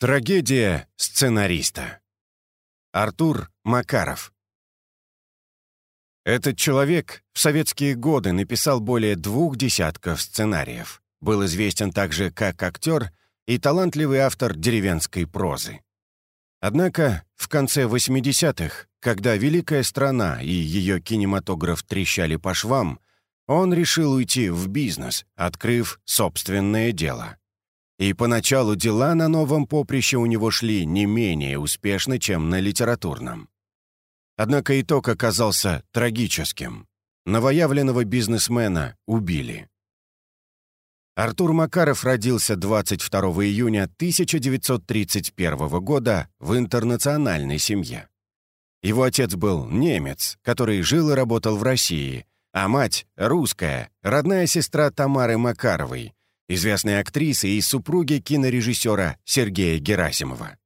Трагедия сценариста. Артур Макаров. Этот человек в советские годы написал более двух десятков сценариев. Был известен также как актер и талантливый автор деревенской прозы. Однако в конце 80-х, когда великая страна и ее кинематограф трещали по швам, он решил уйти в бизнес, открыв собственное дело. И поначалу дела на новом поприще у него шли не менее успешно, чем на литературном. Однако итог оказался трагическим. Новоявленного бизнесмена убили. Артур Макаров родился 22 июня 1931 года в интернациональной семье. Его отец был немец, который жил и работал в России, а мать — русская, родная сестра Тамары Макаровой, известной актрисы и супруги кинорежиссера Сергея Герасимова.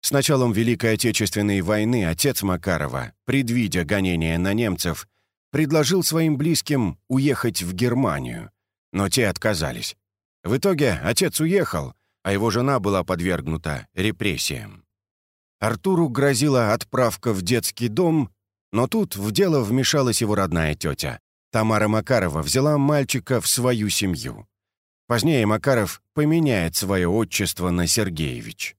С началом Великой Отечественной войны отец Макарова, предвидя гонения на немцев, предложил своим близким уехать в Германию, но те отказались. В итоге отец уехал, а его жена была подвергнута репрессиям. Артуру грозила отправка в детский дом, но тут в дело вмешалась его родная тетя. Тамара Макарова взяла мальчика в свою семью. Позднее Макаров поменяет свое отчество на Сергеевич.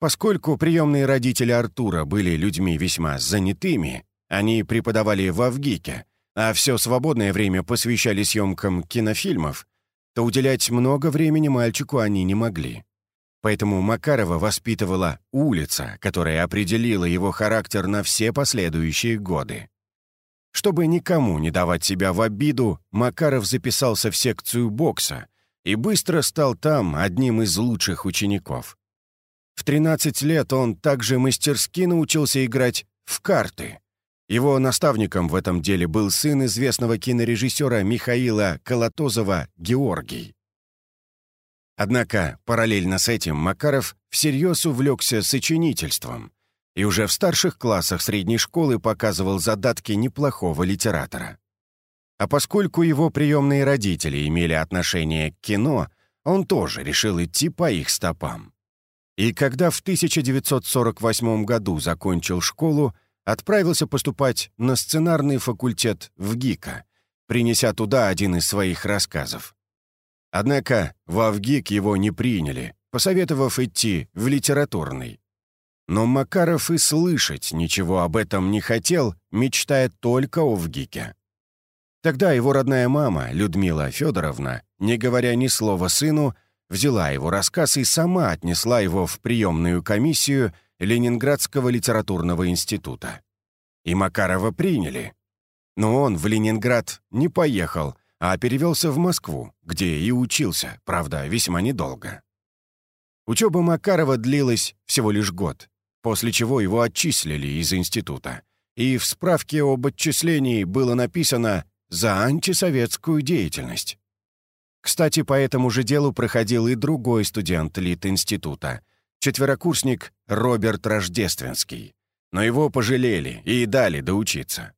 Поскольку приемные родители Артура были людьми весьма занятыми, они преподавали в Авгике, а все свободное время посвящали съемкам кинофильмов, то уделять много времени мальчику они не могли. Поэтому Макарова воспитывала улица, которая определила его характер на все последующие годы. Чтобы никому не давать себя в обиду, Макаров записался в секцию бокса и быстро стал там одним из лучших учеников. В 13 лет он также мастерски научился играть в карты. Его наставником в этом деле был сын известного кинорежиссера Михаила Колотозова Георгий. Однако параллельно с этим Макаров всерьез увлекся сочинительством и уже в старших классах средней школы показывал задатки неплохого литератора. А поскольку его приемные родители имели отношение к кино, он тоже решил идти по их стопам. И когда в 1948 году закончил школу, отправился поступать на сценарный факультет в ГИКа, принеся туда один из своих рассказов. Однако в Авгик его не приняли, посоветовав идти в литературный. Но Макаров и слышать ничего об этом не хотел, мечтая только о ВГИКе. Тогда его родная мама, Людмила Федоровна, не говоря ни слова сыну, взяла его рассказ и сама отнесла его в приемную комиссию Ленинградского литературного института. И Макарова приняли. Но он в Ленинград не поехал, а перевелся в Москву, где и учился, правда, весьма недолго. Учеба Макарова длилась всего лишь год, после чего его отчислили из института. И в справке об отчислении было написано «за антисоветскую деятельность». Кстати, по этому же делу проходил и другой студент Лит-института, четверокурсник Роберт Рождественский. Но его пожалели и дали доучиться.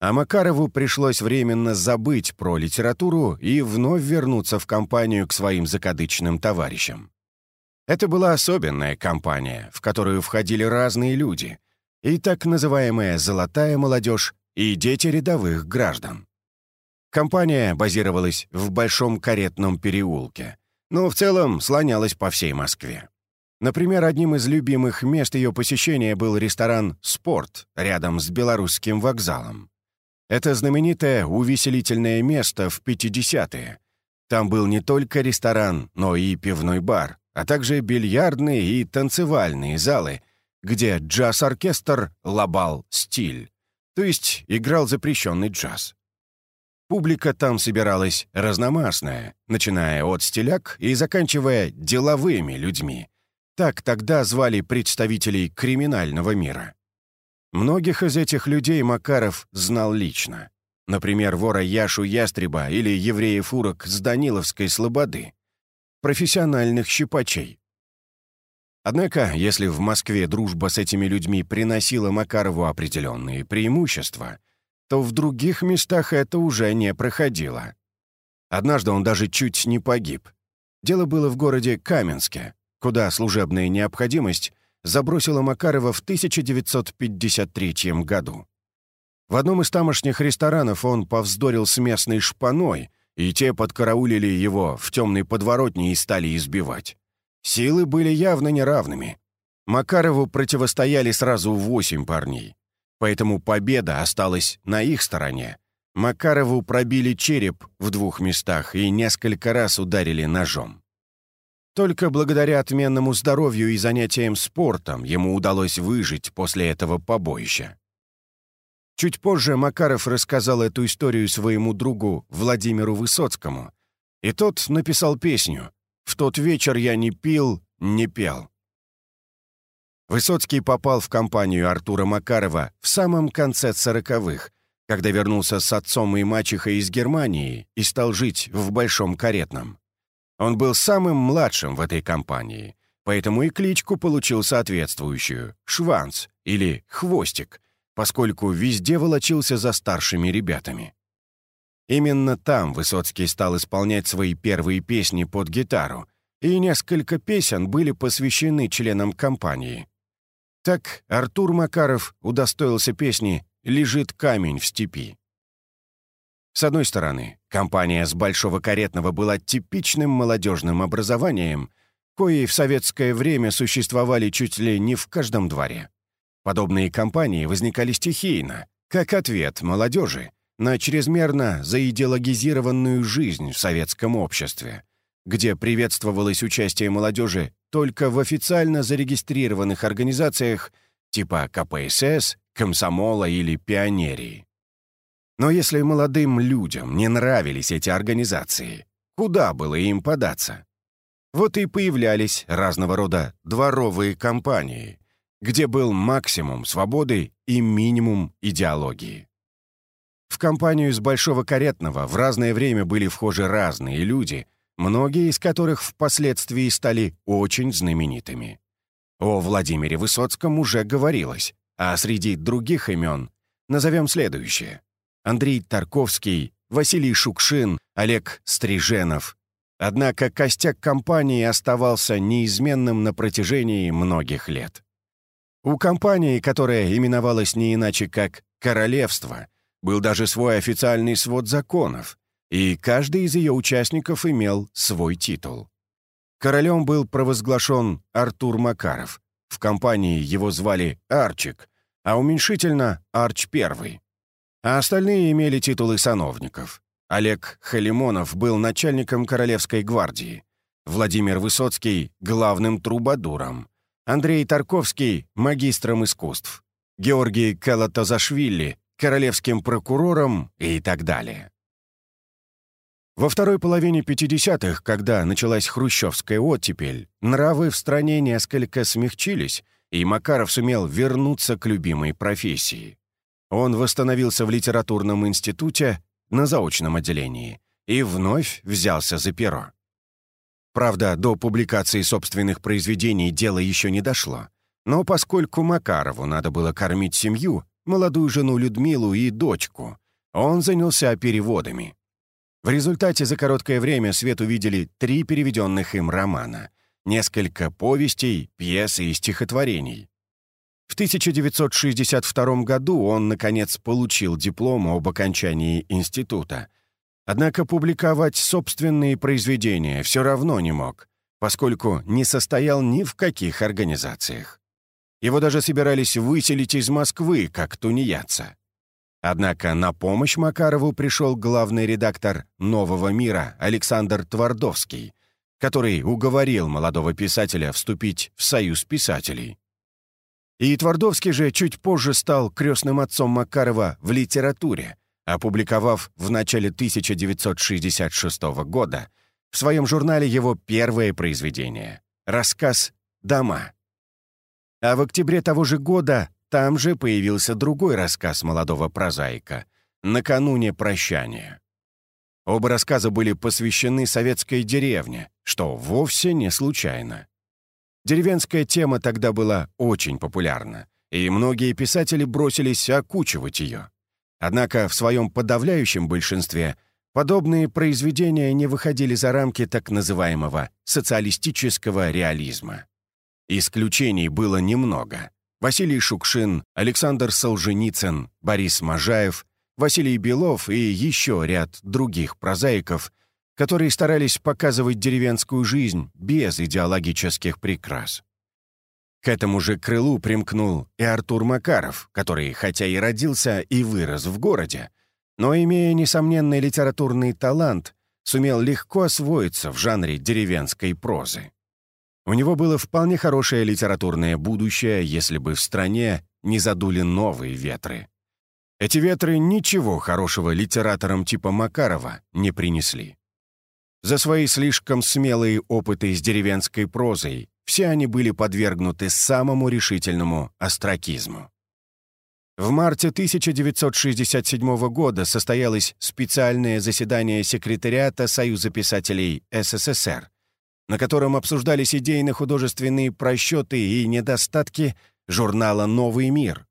А Макарову пришлось временно забыть про литературу и вновь вернуться в компанию к своим закадычным товарищам. Это была особенная компания, в которую входили разные люди, и так называемая «золотая молодежь», и дети рядовых граждан. Компания базировалась в Большом Каретном переулке, но в целом слонялась по всей Москве. Например, одним из любимых мест ее посещения был ресторан «Спорт» рядом с Белорусским вокзалом. Это знаменитое увеселительное место в 50-е. Там был не только ресторан, но и пивной бар, а также бильярдные и танцевальные залы, где джаз-оркестр лобал стиль, то есть играл запрещенный джаз. Публика там собиралась разномастная, начиная от стиляк и заканчивая деловыми людьми. Так тогда звали представителей криминального мира. Многих из этих людей Макаров знал лично. Например, вора Яшу Ястреба или евреев-урок с Даниловской слободы профессиональных щипачей. Однако, если в Москве дружба с этими людьми приносила Макарову определенные преимущества, то в других местах это уже не проходило. Однажды он даже чуть не погиб. Дело было в городе Каменске, куда служебная необходимость забросила Макарова в 1953 году. В одном из тамошних ресторанов он повздорил с местной шпаной, и те подкараулили его в темной подворотне и стали избивать. Силы были явно неравными. Макарову противостояли сразу восемь парней. Поэтому победа осталась на их стороне. Макарову пробили череп в двух местах и несколько раз ударили ножом. Только благодаря отменному здоровью и занятиям спортом ему удалось выжить после этого побоища. Чуть позже Макаров рассказал эту историю своему другу Владимиру Высоцкому, и тот написал песню «В тот вечер я не пил, не пел». Высоцкий попал в компанию Артура Макарова в самом конце сороковых, когда вернулся с отцом и мачехой из Германии и стал жить в Большом Каретном. Он был самым младшим в этой компании, поэтому и кличку получил соответствующую — «Шванц» или «Хвостик», поскольку везде волочился за старшими ребятами. Именно там Высоцкий стал исполнять свои первые песни под гитару, и несколько песен были посвящены членам компании. Так Артур Макаров удостоился песни «Лежит камень в степи». С одной стороны, компания с Большого Каретного была типичным молодежным образованием, кои в советское время существовали чуть ли не в каждом дворе. Подобные компании возникали стихийно, как ответ молодежи на чрезмерно заидеологизированную жизнь в советском обществе, где приветствовалось участие молодежи только в официально зарегистрированных организациях типа КПСС, Комсомола или Пионерии. Но если молодым людям не нравились эти организации, куда было им податься? Вот и появлялись разного рода дворовые компании, где был максимум свободы и минимум идеологии. В компанию из Большого Каретного в разное время были вхожи разные люди, многие из которых впоследствии стали очень знаменитыми. О Владимире Высоцком уже говорилось, а среди других имен назовем следующее. Андрей Тарковский, Василий Шукшин, Олег Стриженов. Однако костяк компании оставался неизменным на протяжении многих лет. У компании, которая именовалась не иначе как «Королевство», был даже свой официальный свод законов, и каждый из ее участников имел свой титул. Королем был провозглашен Артур Макаров. В компании его звали Арчик, а уменьшительно Арч Первый а остальные имели титулы сановников. Олег Халимонов был начальником Королевской гвардии, Владимир Высоцкий — главным трубадуром, Андрей Тарковский — магистром искусств, Георгий Калатазашвили — королевским прокурором и так далее. Во второй половине 50-х, когда началась хрущевская оттепель, нравы в стране несколько смягчились, и Макаров сумел вернуться к любимой профессии. Он восстановился в литературном институте на заочном отделении и вновь взялся за перо. Правда, до публикации собственных произведений дело еще не дошло. Но поскольку Макарову надо было кормить семью, молодую жену Людмилу и дочку, он занялся переводами. В результате за короткое время свет увидели три переведенных им романа, несколько повестей, пьес и стихотворений. В 1962 году он, наконец, получил диплом об окончании института. Однако публиковать собственные произведения все равно не мог, поскольку не состоял ни в каких организациях. Его даже собирались выселить из Москвы, как тунеядца. Однако на помощь Макарову пришел главный редактор «Нового мира» Александр Твардовский, который уговорил молодого писателя вступить в Союз писателей. И Твардовский же чуть позже стал крестным отцом Макарова в литературе, опубликовав в начале 1966 года в своем журнале его первое произведение — рассказ «Дома». А в октябре того же года там же появился другой рассказ молодого прозаика «Накануне прощания». Оба рассказа были посвящены советской деревне, что вовсе не случайно. Деревенская тема тогда была очень популярна, и многие писатели бросились окучивать ее. Однако в своем подавляющем большинстве Подобные произведения не выходили за рамки так называемого социалистического реализма. Исключений было немного. Василий Шукшин, Александр Солженицын, Борис Можаев, Василий Белов и еще ряд других прозаиков, которые старались показывать деревенскую жизнь без идеологических прикрас. К этому же крылу примкнул и Артур Макаров, который, хотя и родился и вырос в городе, но, имея несомненный литературный талант, сумел легко освоиться в жанре деревенской прозы. У него было вполне хорошее литературное будущее, если бы в стране не задули новые ветры. Эти ветры ничего хорошего литераторам типа Макарова не принесли. За свои слишком смелые опыты с деревенской прозой все они были подвергнуты самому решительному остракизму. В марте 1967 года состоялось специальное заседание секретариата Союза писателей СССР, на котором обсуждались идейно-художественные просчеты и недостатки журнала «Новый мир».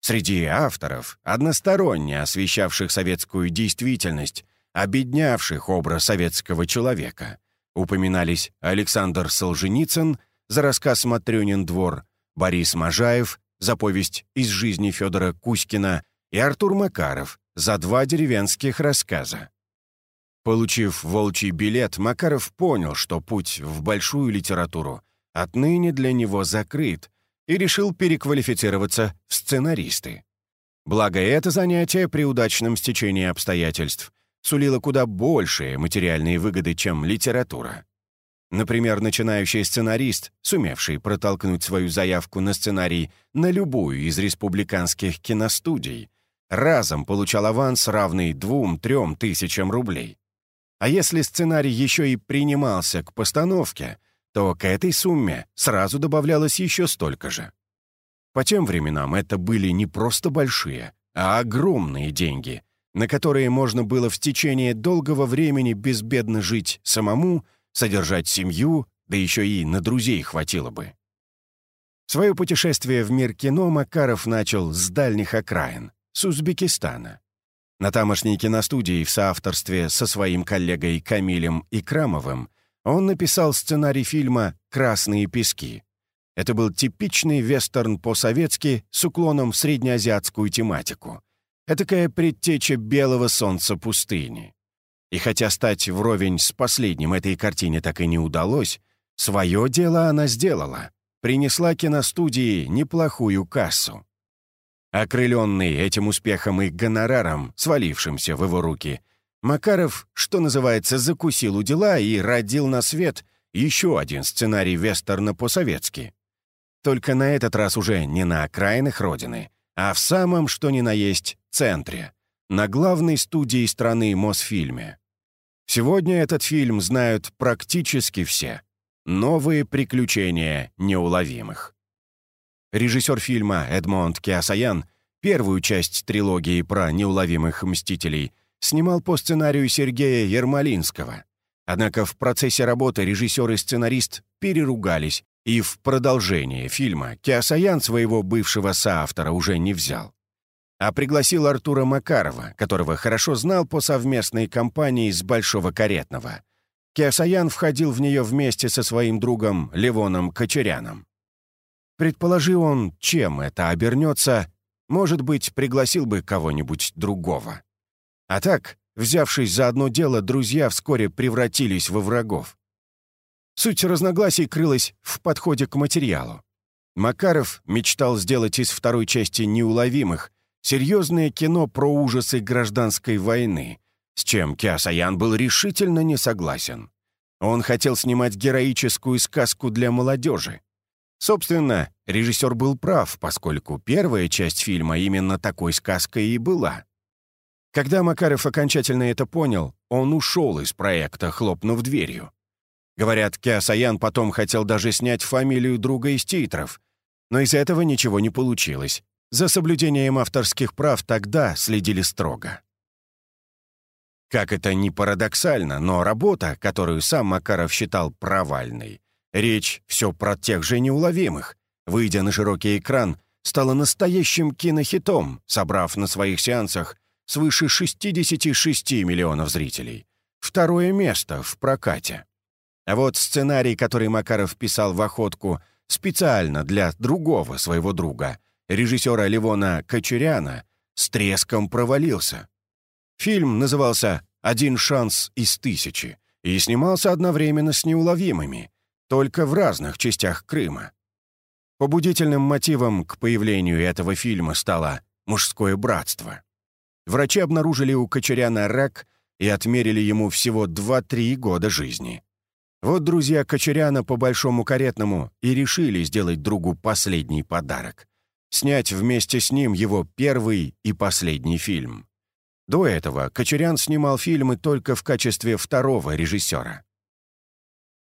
Среди авторов, односторонне освещавших советскую действительность, обеднявших образ советского человека, упоминались Александр Солженицын за рассказ «Матрёнин двор», Борис Можаев за повесть «Из жизни Федора Кузькина» и Артур Макаров за два деревенских рассказа. Получив волчий билет, Макаров понял, что путь в большую литературу отныне для него закрыт, и решил переквалифицироваться в сценаристы. Благо, это занятие при удачном стечении обстоятельств сулило куда большие материальные выгоды, чем литература. Например, начинающий сценарист, сумевший протолкнуть свою заявку на сценарий на любую из республиканских киностудий, разом получал аванс, равный двум-трем тысячам рублей. А если сценарий еще и принимался к постановке, то к этой сумме сразу добавлялось еще столько же. По тем временам это были не просто большие, а огромные деньги, на которые можно было в течение долгого времени безбедно жить самому — содержать семью, да еще и на друзей хватило бы. Свое путешествие в мир кино Макаров начал с дальних окраин, с Узбекистана. На тамошней киностудии в соавторстве со своим коллегой Камилем Икрамовым он написал сценарий фильма «Красные пески». Это был типичный вестерн по-советски с уклоном в среднеазиатскую тематику. Этакая предтеча белого солнца пустыни. И хотя стать вровень с последним этой картине так и не удалось, свое дело она сделала. Принесла киностудии неплохую кассу. Окрыленный этим успехом и гонораром, свалившимся в его руки, Макаров, что называется, закусил у дела и родил на свет еще один сценарий вестерна по-советски. Только на этот раз уже не на окраинах Родины, а в самом, что ни на есть, центре, на главной студии страны Мосфильме. Сегодня этот фильм знают практически все. Новые приключения неуловимых. Режиссер фильма Эдмонд Киасаян первую часть трилогии про неуловимых мстителей снимал по сценарию Сергея Ермолинского. Однако в процессе работы режиссер и сценарист переругались, и в продолжение фильма Киасаян своего бывшего соавтора уже не взял а пригласил Артура Макарова, которого хорошо знал по совместной кампании с Большого Каретного. Киасаян входил в нее вместе со своим другом Левоном Кочеряном. Предположи он, чем это обернется, может быть, пригласил бы кого-нибудь другого. А так, взявшись за одно дело, друзья вскоре превратились во врагов. Суть разногласий крылась в подходе к материалу. Макаров мечтал сделать из второй части «Неуловимых» серьезное кино про ужасы гражданской войны, с чем Киасаян был решительно не согласен. Он хотел снимать героическую сказку для молодежи. Собственно, режиссер был прав, поскольку первая часть фильма именно такой сказкой и была. Когда Макаров окончательно это понял, он ушел из проекта, хлопнув дверью. Говорят, Киасаян потом хотел даже снять фамилию друга из титров, но из этого ничего не получилось, за соблюдением авторских прав тогда следили строго. Как это ни парадоксально, но работа, которую сам Макаров считал провальной, речь все про тех же неуловимых, выйдя на широкий экран, стала настоящим кинохитом, собрав на своих сеансах свыше 66 миллионов зрителей. Второе место в прокате. А вот сценарий, который Макаров писал в охотку специально для другого своего друга, режиссера Ливона Кочеряна, с треском провалился. Фильм назывался «Один шанс из тысячи» и снимался одновременно с неуловимыми, только в разных частях Крыма. Побудительным мотивом к появлению этого фильма стало мужское братство. Врачи обнаружили у Кочеряна рак и отмерили ему всего 2-3 года жизни. Вот друзья Кочеряна по Большому Каретному и решили сделать другу последний подарок — снять вместе с ним его первый и последний фильм. До этого Кочерян снимал фильмы только в качестве второго режиссера.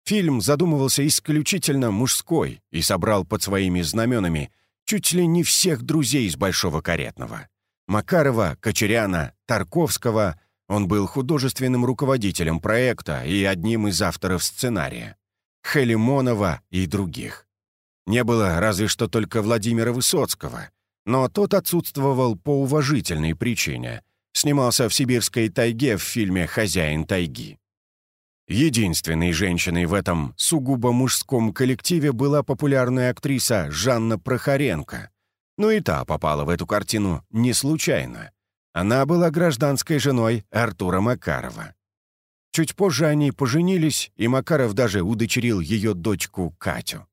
Фильм задумывался исключительно мужской и собрал под своими знаменами чуть ли не всех друзей из Большого Каретного. Макарова, Кочеряна, Тарковского. Он был художественным руководителем проекта и одним из авторов сценария. Халимонова и других. Не было разве что только Владимира Высоцкого, но тот отсутствовал по уважительной причине. Снимался в сибирской тайге в фильме «Хозяин тайги». Единственной женщиной в этом сугубо мужском коллективе была популярная актриса Жанна Прохоренко. Но и та попала в эту картину не случайно. Она была гражданской женой Артура Макарова. Чуть позже они поженились, и Макаров даже удочерил ее дочку Катю.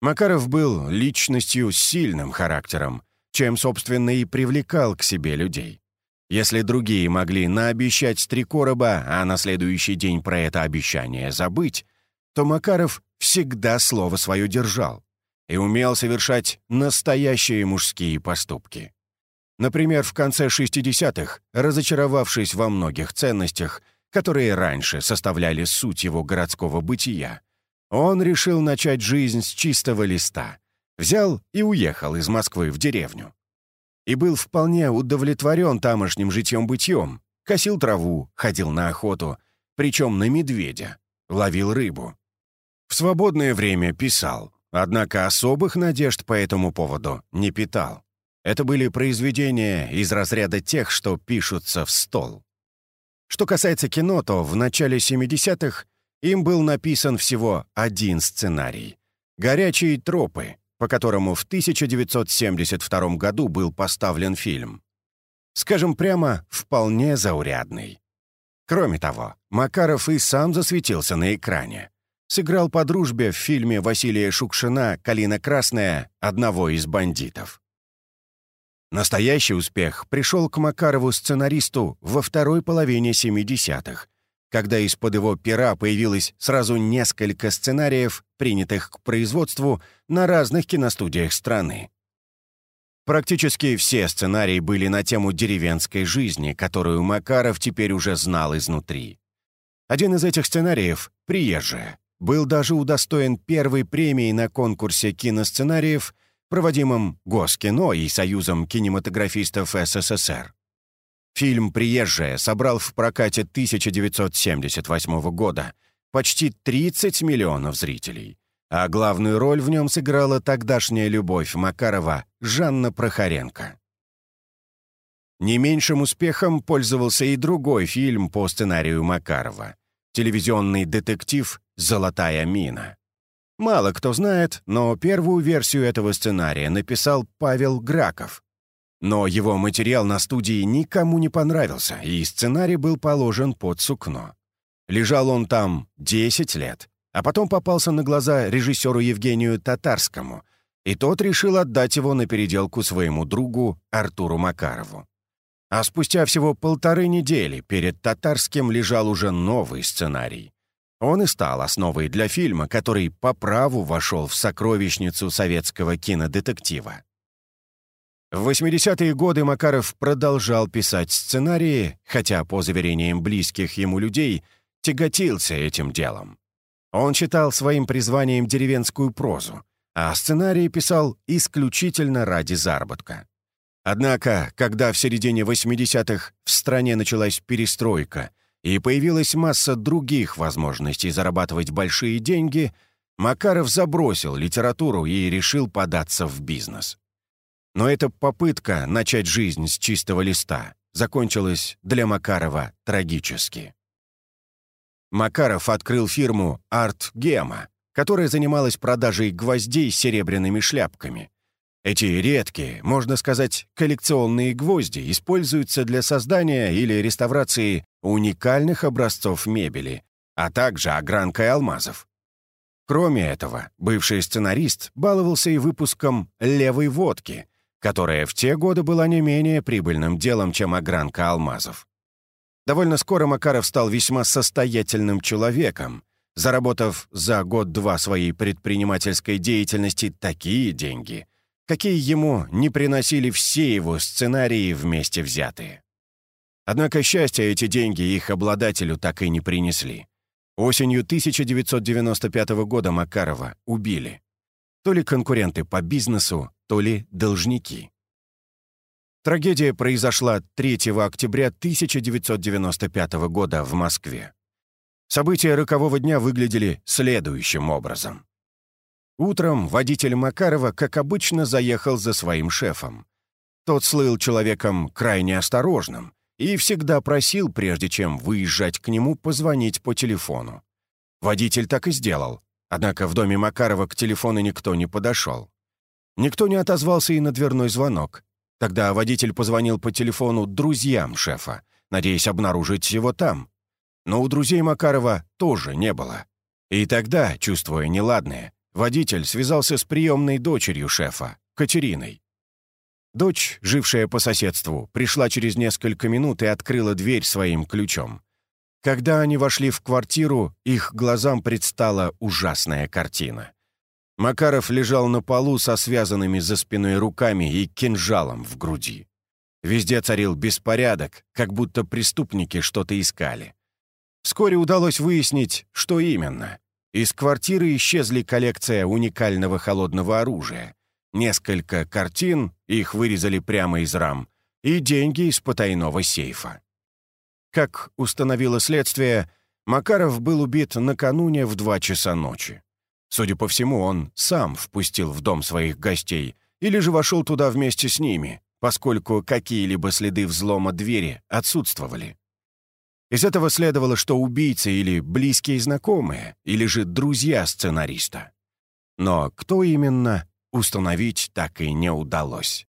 Макаров был личностью с сильным характером, чем, собственно, и привлекал к себе людей. Если другие могли наобещать три короба, а на следующий день про это обещание забыть, то Макаров всегда слово свое держал и умел совершать настоящие мужские поступки. Например, в конце 60-х, разочаровавшись во многих ценностях, которые раньше составляли суть его городского бытия, он решил начать жизнь с чистого листа, взял и уехал из Москвы в деревню и был вполне удовлетворен тамошним житьем-бытьем. Косил траву, ходил на охоту, причем на медведя, ловил рыбу. В свободное время писал, однако особых надежд по этому поводу не питал. Это были произведения из разряда тех, что пишутся в стол. Что касается кино, то в начале 70-х им был написан всего один сценарий «Горячие тропы», по которому в 1972 году был поставлен фильм. Скажем прямо, вполне заурядный. Кроме того, Макаров и сам засветился на экране. Сыграл по дружбе в фильме Василия Шукшина «Калина Красная» одного из бандитов. Настоящий успех пришел к Макарову-сценаристу во второй половине 70-х, когда из-под его пера появилось сразу несколько сценариев, принятых к производству на разных киностудиях страны. Практически все сценарии были на тему деревенской жизни, которую Макаров теперь уже знал изнутри. Один из этих сценариев, «Приезжая», был даже удостоен первой премии на конкурсе киносценариев, проводимом Госкино и Союзом кинематографистов СССР. Фильм «Приезжая» собрал в прокате 1978 года почти 30 миллионов зрителей, а главную роль в нем сыграла тогдашняя любовь Макарова Жанна Прохоренко. Не меньшим успехом пользовался и другой фильм по сценарию Макарова — телевизионный детектив «Золотая мина». Мало кто знает, но первую версию этого сценария написал Павел Граков, но его материал на студии никому не понравился, и сценарий был положен под сукно. Лежал он там 10 лет, а потом попался на глаза режиссеру Евгению Татарскому, и тот решил отдать его на переделку своему другу Артуру Макарову. А спустя всего полторы недели перед Татарским лежал уже новый сценарий. Он и стал основой для фильма, который по праву вошел в сокровищницу советского кинодетектива. В 80-е годы Макаров продолжал писать сценарии, хотя, по заверениям близких ему людей, тяготился этим делом. Он считал своим призванием деревенскую прозу, а сценарии писал исключительно ради заработка. Однако, когда в середине 80-х в стране началась перестройка и появилась масса других возможностей зарабатывать большие деньги, Макаров забросил литературу и решил податься в бизнес. Но эта попытка начать жизнь с чистого листа закончилась для Макарова трагически. Макаров открыл фирму «Арт Гема», которая занималась продажей гвоздей с серебряными шляпками. Эти редкие, можно сказать, коллекционные гвозди используются для создания или реставрации уникальных образцов мебели, а также огранкой алмазов. Кроме этого, бывший сценарист баловался и выпуском «левой водки», которая в те годы была не менее прибыльным делом, чем огранка алмазов. Довольно скоро Макаров стал весьма состоятельным человеком, заработав за год-два своей предпринимательской деятельности такие деньги, какие ему не приносили все его сценарии вместе взятые. Однако счастья эти деньги их обладателю так и не принесли. Осенью 1995 года Макарова убили. То ли конкуренты по бизнесу, то ли должники. Трагедия произошла 3 октября 1995 года в Москве. События рокового дня выглядели следующим образом. Утром водитель Макарова, как обычно, заехал за своим шефом. Тот слыл человеком крайне осторожным и всегда просил, прежде чем выезжать к нему, позвонить по телефону. Водитель так и сделал, однако в доме Макарова к телефону никто не подошел. Никто не отозвался и на дверной звонок. Тогда водитель позвонил по телефону друзьям шефа, надеясь обнаружить его там но у друзей Макарова тоже не было. И тогда, чувствуя неладное, водитель связался с приемной дочерью шефа, Катериной. Дочь, жившая по соседству, пришла через несколько минут и открыла дверь своим ключом. Когда они вошли в квартиру, их глазам предстала ужасная картина. Макаров лежал на полу со связанными за спиной руками и кинжалом в груди. Везде царил беспорядок, как будто преступники что-то искали. Вскоре удалось выяснить, что именно. Из квартиры исчезли коллекция уникального холодного оружия, несколько картин, их вырезали прямо из рам, и деньги из потайного сейфа. Как установило следствие, Макаров был убит накануне в два часа ночи. Судя по всему, он сам впустил в дом своих гостей или же вошел туда вместе с ними, поскольку какие-либо следы взлома двери отсутствовали. Из этого следовало, что убийцы или близкие знакомые, или же друзья сценариста. Но кто именно, установить так и не удалось.